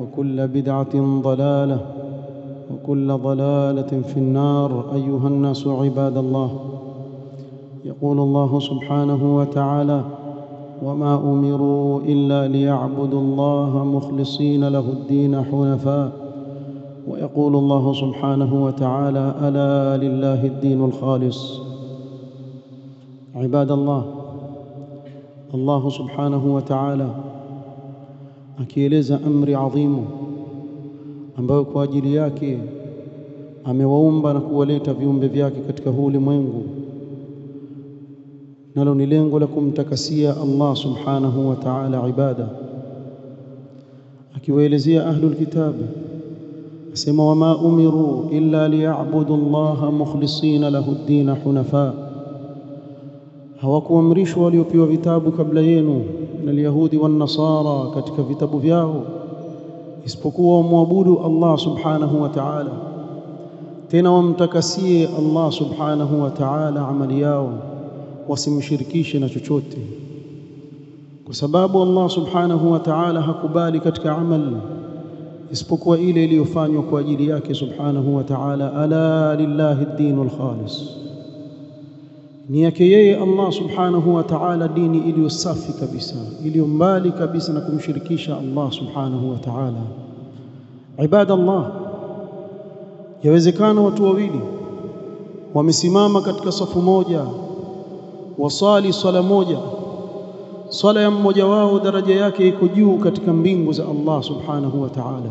وكل بدعة ضلالة وكل ضلالة في النار. أيها الناس عباد الله يقول الله سبحانه وتعالى وما أمروا إلا ليعبدوا الله مخلصين له الدين حنفاء ويقول الله سبحانه وتعالى ألا لله الدين الخالص عباد الله الله سبحانه وتعالى akieleza amri adhimu ambayo kwa ajili yake amewaumba na kuwaleta viumbe vyake katika huu ulimwengu, nalo ni lengo la kumtakasia Allah subhanahu wa ta'ala ibada, akiwaelezea ahlul kitab asema, wama umiru illa liyabudu llaha mukhlisina lahu ddina hunafa, hawakuamrishwa waliopewa vitabu kabla yenu na Yahudi wa Nasara katika vitabu vyao isipokuwa wamwabudu Allah subhanahu wa ta'ala, tena wamtakasie Allah subhanahu wa ta'ala amali yao, wasimshirikishe na chochote, kwa sababu Allah subhanahu wa ta'ala hakubali katika amali isipokuwa ile iliyofanywa kwa ajili yake subhanahu wa ta'ala. Ala lillahi ddinul khalis ni yake yeye Allah subhanahu wa ta'ala, dini iliyo safi kabisa, iliyo mbali kabisa na kumshirikisha Allah subhanahu wa ta'ala. Ibada Allah, yawezekana watu wawili wamesimama katika safu moja, wasali swala moja, swala ya mmoja wao daraja yake iko juu katika mbingu za Allah subhanahu wa ta'ala,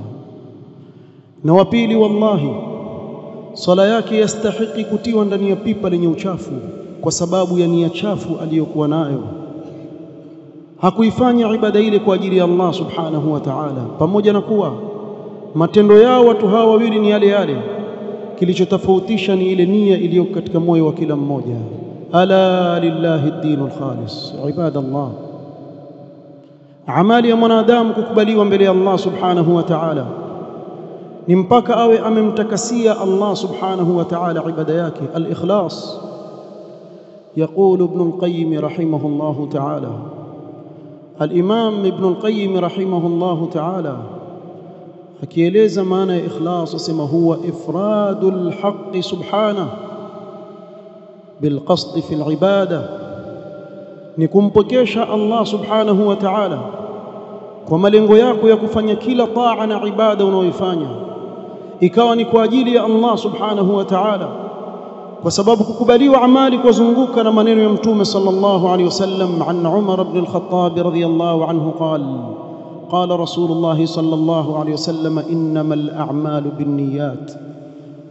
na wa pili, wallahi, swala yake yastahiki kutiwa ndani ya pipa lenye uchafu kwa sababu ya nia chafu aliyokuwa nayo. Hakuifanya ibada ile kwa ajili ya Allah subhanahu wa ta'ala, pamoja na kuwa matendo yao watu hawa wawili ni yale yale. Kilichotofautisha ni ile nia iliyo katika moyo wa kila mmoja. Ala lillahi dinul khalis. Ibadallah, amali ya mwanadamu kukubaliwa mbele ya Allah subhanahu wa ta'ala ni mpaka awe amemtakasia Allah subhanahu wa ta'ala ibada yake, al-ikhlas يقول ابن القيم رحمه الله تعالى الإمام ابن القيم رحمه الله تعالى akieleza maana ya ikhlas asema huwa ifradu lhaqi subhanahu bilqasdi fi libada, ni kumpokesha Allah subhanahu wa ta'ala kwa malengo yako ya kufanya kila taa na ibada unayoifanya ikawa ni kwa ajili ya Allah subhanahu wa ta'ala kwa sababu kukubaliwa amali kuzunguka na maneno ya Mtume sallallahu alaihi wasallam. An Umar ibn al-Khattab radhiyallahu anhu qala qala Rasulullah sallallahu alaihi wasallam innamal a'malu binniyat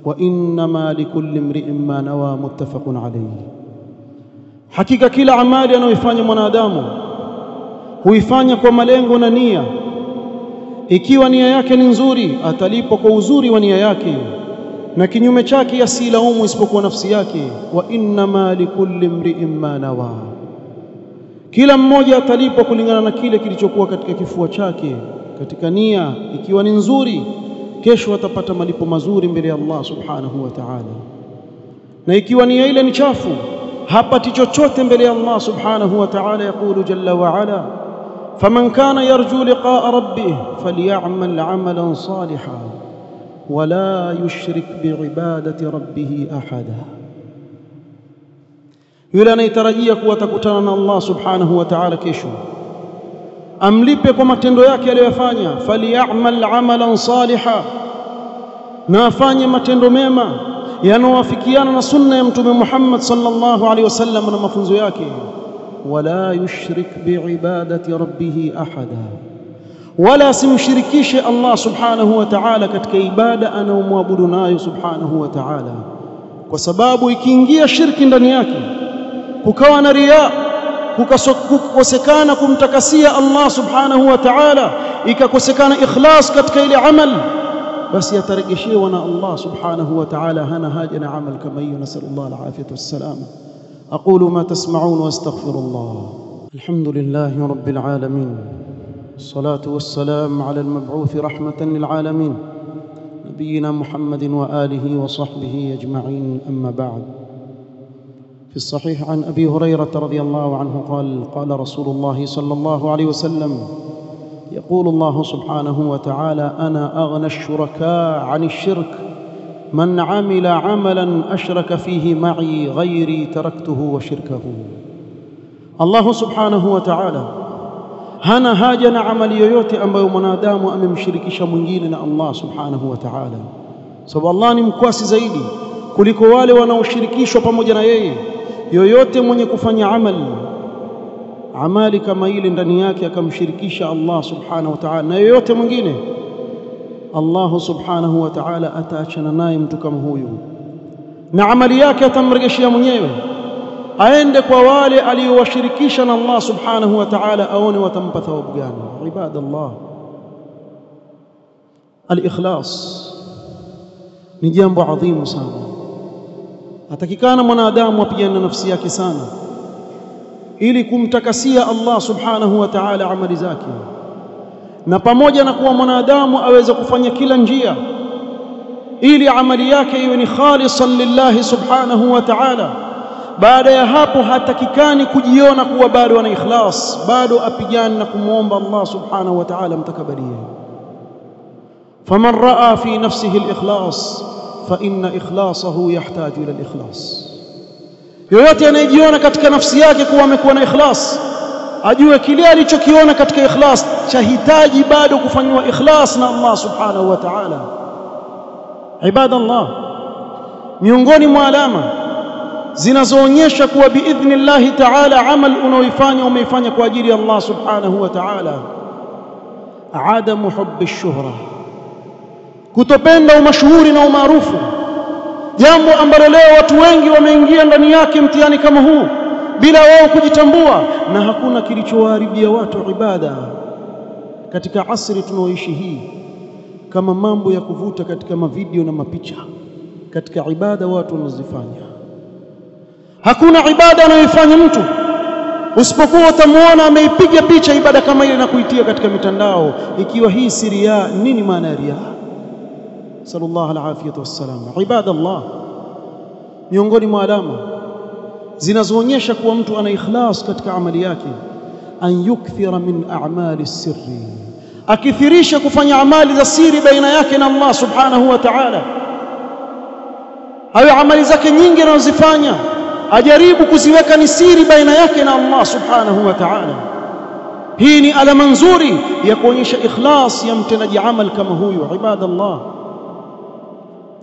wa innama likulli imri'in ma nawa, muttafaqun alayhi. Hakika kila amali anayoifanya mwanadamu huifanya kwa malengo na nia. Ikiwa nia yake ni nzuri, atalipwa kwa uzuri wa nia yake na kinyume chake yasilaumu isipokuwa nafsi yake. wa innama likulli mri'in ma nawa, kila mmoja atalipwa kulingana na kile kilichokuwa katika kifua chake katika nia. Ikiwa ni nzuri, kesho atapata malipo mazuri mbele ya Allah subhanahu wa ta'ala. na ikiwa nia ile ni chafu hapati chochote mbele ya Allah subhanahu wa ta'ala yaqulu jalla wa ala faman kana yarju liqa'a rabbih falyamal 'amalan salihan ولا يشرك بعبادة ربه أحدا. يولا نيترجيه قوة قتلنا الله سبحانه وتعالى كيشو أم لبكم تندو يا ليفانيا فليعمل عملا صالحا نافاني ما تندو ميما يانو وفكيانا سنة يمتم بمحمد صلى الله عليه وسلم ونما فنزو ولا يشرك بعبادة ربه أحداً wala simshirikishe Allah subhanahu wa ta'ala katika ibada anayomwabudu nayo subhanahu wa ta'ala kwa sababu ikiingia shirki ndani yake kukawa na riya kukosekana kumtakasia Allah subhanahu wa ta'ala ikakosekana ikhlas katika ile amal basi atarejeshewa na Allah subhanahu wa ta'ala hana haja na amal kama hiyo nasallallahu alafiyata wassalama aqulu ma tasma'un wa astaghfirullah alhamdulillahi rabbil alamin الصلاة والسلام على المبعوث رحمة للعالمين نبينا محمد وآله وصحبه أجمعين أما بعد. في الصحيح عن أبي هريرة رضي الله عنه قال قال رسول الله صلى الله عليه وسلم يقول الله سبحانه وتعالى أنا أغنى الشركاء عن الشرك من عمل عملا أشرك فيه معي غيري تركته وشركه. الله سبحانه وتعالى hana haja na amali yoyote ambayo mwanadamu amemshirikisha mwingine na Allah subhanahu wa ta'ala. Sababu Allah ni mkwasi zaidi kuliko wale wanaoshirikishwa pamoja na yeye. Yoyote mwenye kufanya amali amali kama ile ndani yake akamshirikisha Allah subhanahu wa ta'ala na yoyote mwingine Allah subhanahu wa ta'ala ataachana naye mtu kama huyu. Na amali yake atamregeshia mwenyewe aende kwa wale aliowashirikisha na Allah subhanahu wa ta'ala aone watampa thawabu gani. Ibadallah. Al-ikhlas ni jambo adhimu sana. Atakikana mwanadamu apigane na nafsi yake sana ili kumtakasia Allah subhanahu wa ta'ala amali zake. Na pamoja na kuwa mwanadamu aweze kufanya kila njia ili amali yake iwe ni khalisan lillahi subhanahu wa ta'ala baada ya hapo hatakikani kujiona kuwa bado ana ikhlas bado apigani na kumwomba Allah subhanahu wa ta'ala mtakabalie. Faman raa fi nafsihi alikhlas fa ikhlasahu yahtaju ila al-ikhlas. Yoyote anayejiona katika nafsi yake kuwa amekuwa na ikhlas ajue kile alichokiona katika ikhlas chahitaji bado kufanywa ikhlas na Allah subhanahu wa ta'ala. Ibadallah miongoni mwa alama zinazoonyesha kuwa biidhnillahi ta'ala amal unaoifanya umeifanya kwa ajili ya Allah subhanahu wa ta'ala. Adamu hubbi shuhra kutopenda umashuhuri na umaarufu jambo ambalo leo watu wengi wameingia ndani yake mtihani kama huu bila wao kujitambua na hakuna kilichowaharibia watu ibada. Katika asri tunaoishi hii kama mambo ya kuvuta katika mavideo na mapicha katika ibada watu wanazifanya hakuna ibada anayoifanya mtu. Usipokuwa utamwona ameipiga picha ibada kama ile na kuitia katika mitandao ikiwa hii si ya nini maana ya riaa sallallahu alafiyatu wassalam. Ibadallah miongoni mwa alama zinazoonyesha kuwa mtu ana ikhlas katika amali yake an yukthira min a'mali sirri akithirisha kufanya amali za siri baina yake na Allah subhanahu wa ta'ala. Hayo amali zake nyingi anazozifanya ajaribu kuziweka ni siri baina yake na Allah subhanahu wa ta'ala. Hii ni alama nzuri ya kuonyesha ikhlas ya mtendaji amal kama huyu ibadallah.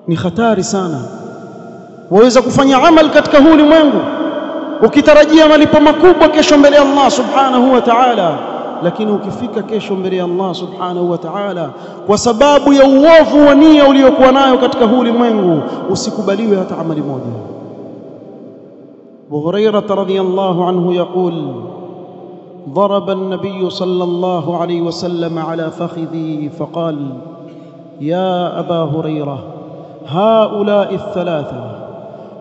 Ni hatari sana. Waweza kufanya amal katika huu ulimwengu ukitarajia malipo makubwa kesho mbele ya Allah subhanahu wa ta'ala lakini ukifika kesho mbele ya Allah subhanahu wa ta'ala kwa sababu ya uovu wa nia uliokuwa nayo katika huu ulimwengu usikubaliwe hata amali moja ابو هريره رضي الله عنه يقول ضرب النبي صلى الله عليه وسلم على فخذي فقال يا أبا هريرة هؤلاء الثلاثة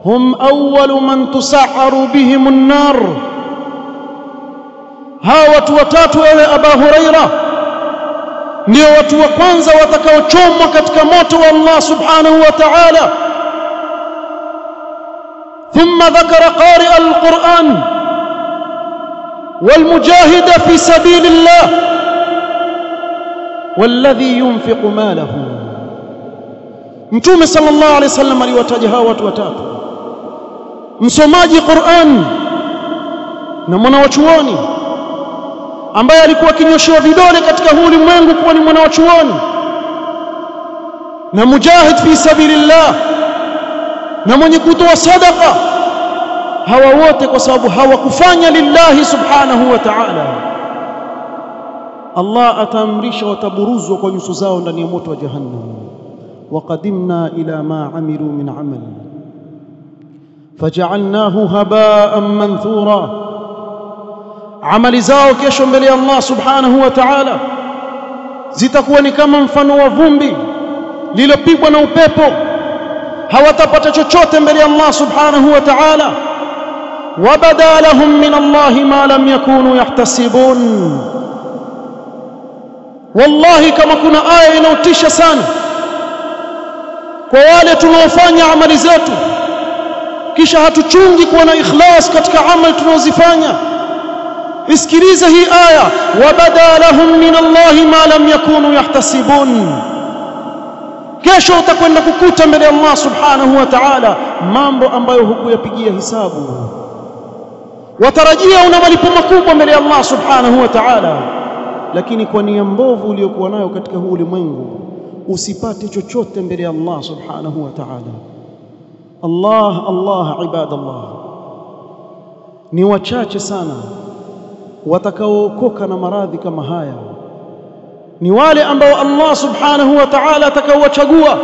هم أول من تسعر بهم النار. ها watu watatu أبا هريرة huraira ndio watu wa kwanza سبحانه وتعالى. ثم ذكر قارئ القرآن والمجاهد في سبيل الله والذي ينفق ماله mtume sallallahu alaihi wasallam aliwataja hawa watu watatu msomaji Qur'an na mwanawachuoni ambaye alikuwa akinyoshewa vidole katika huu ulimwengu kuwa ni mwanawachuoni na mujahid fi sabilillah na mwenye kutoa sadaqa hawa wote kwa sababu hawakufanya lillahi subhanahu wa ta'ala Allah ataamrisha wataburuzwa kwa nyuso zao ndani ya moto wa jahannam وقدمنا إلى ما عملوا من عمل فجعلناه هباء منثورا عمل zao kesho mbele ya Allah subhanahu wa ta'ala zitakuwa ni kama mfano wa vumbi lilopigwa na upepo hawatapata chochote mbele ya Allah subhanahu wa ta'ala wabada lahum min Allah ma lam yakunu yahtasibun wallahi kama kuna aya inayotisha sana. Kwa wale tunaofanya amali zetu kisha hatuchungi kuwa na ikhlas katika amali tunazozifanya. Isikilize hii aya wabada lahum min allahi ma lam yakunu yahtasibun. Kesho utakwenda kukuta mbele ya Allah subhanahu wa ta'ala mambo ambayo hukuyapigia hisabu watarajia una malipo makubwa mbele ya Allah subhanahu wa ta'ala. Lakini kwa nia mbovu uliyokuwa nayo katika huu ulimwengu usipate chochote mbele ya Allah subhanahu wa ta'ala. Allah Allah ibadallah. Ni wachache sana watakaookoka na maradhi kama haya. Ni wale ambao Allah subhanahu wa ta'ala atakaowachagua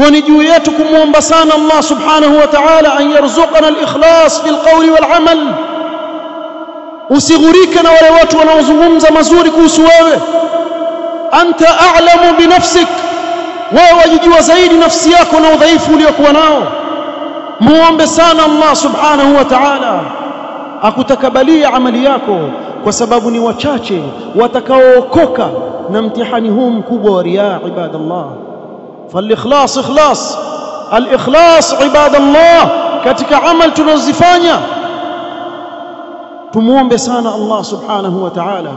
kwa ni juu yetu kumwomba sana Allah subhanahu wa ta'ala an yarzuqana al-ikhlas fil qawli wal amal. Usighurike na wale watu wanaozungumza mazuri kuhusu wewe. Anta a'lamu binafsik wewe wajijua zaidi nafsi yako na udhaifu uliokuwa nao. Muombe sana Allah subhanahu wa ta'ala. Akutakabalia amali yako kwa sababu ni wachache watakaookoka na mtihani huu mkubwa wa riaa ibadallah فالإخلاص إخلاص. الإخلاص عباد الله كتك عمل تنزفانيا. تموم بسان الله سبحانه وتعالى.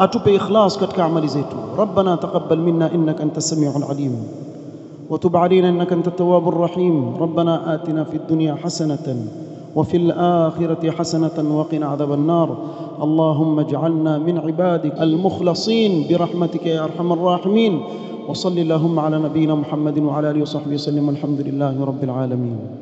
أتوب إخلاص كتك عمل زيته ربنا تقبل منا إنك أنت السميع العليم. وتب علينا إنك أنت التواب الرحيم. ربنا آتنا في الدنيا حسنة وفي الآخرة حسنة وقنا عذاب النار. اللهم اجعلنا من عبادك المخلصين. برحمتك يا أرحم الراحمين. وصل اللهم على نبينا محمد وعلى آله وصحبه وسلم والحمد لله رب العالمين.